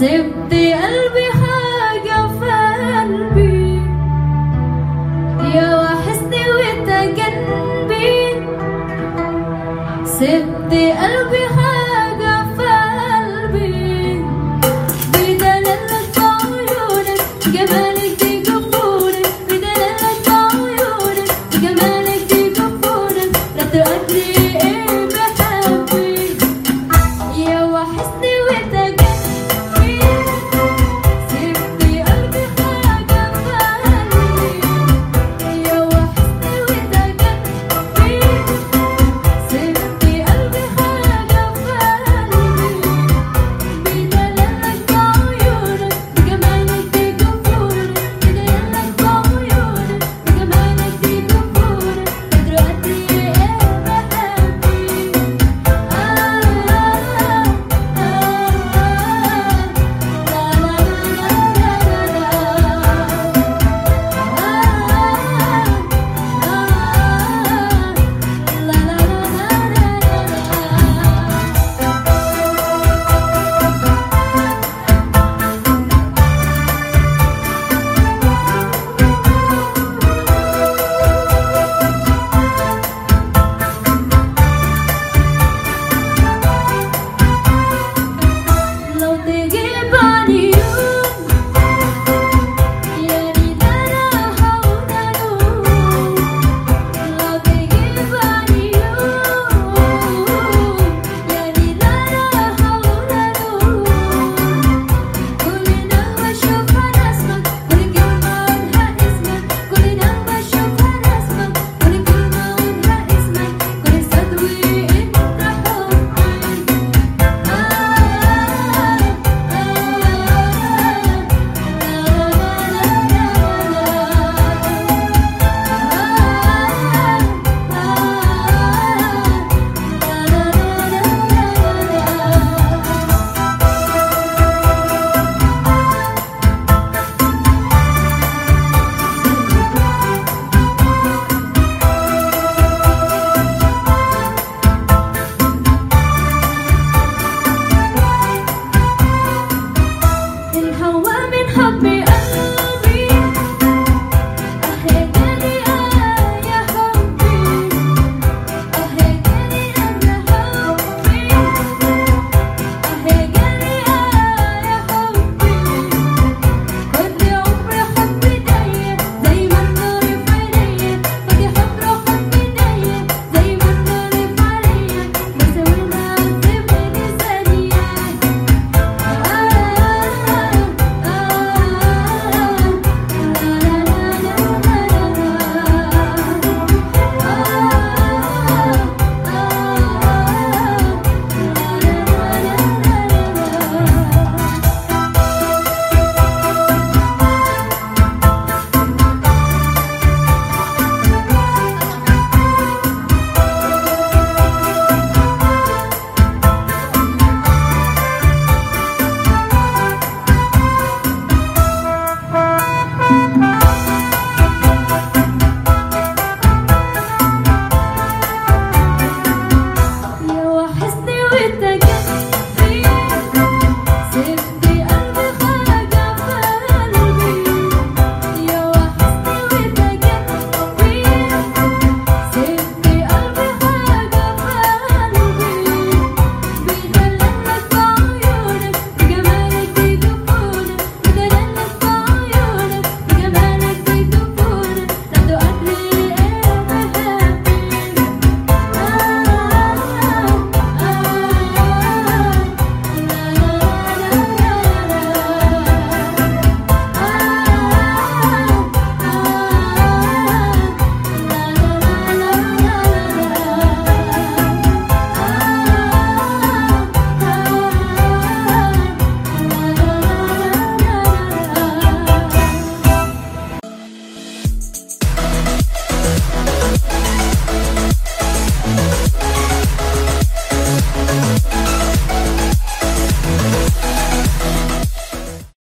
سبت قلبي حاجة في قلبي. يا وحسني وانت جنبي سبت قلبي حاجة في قلبي.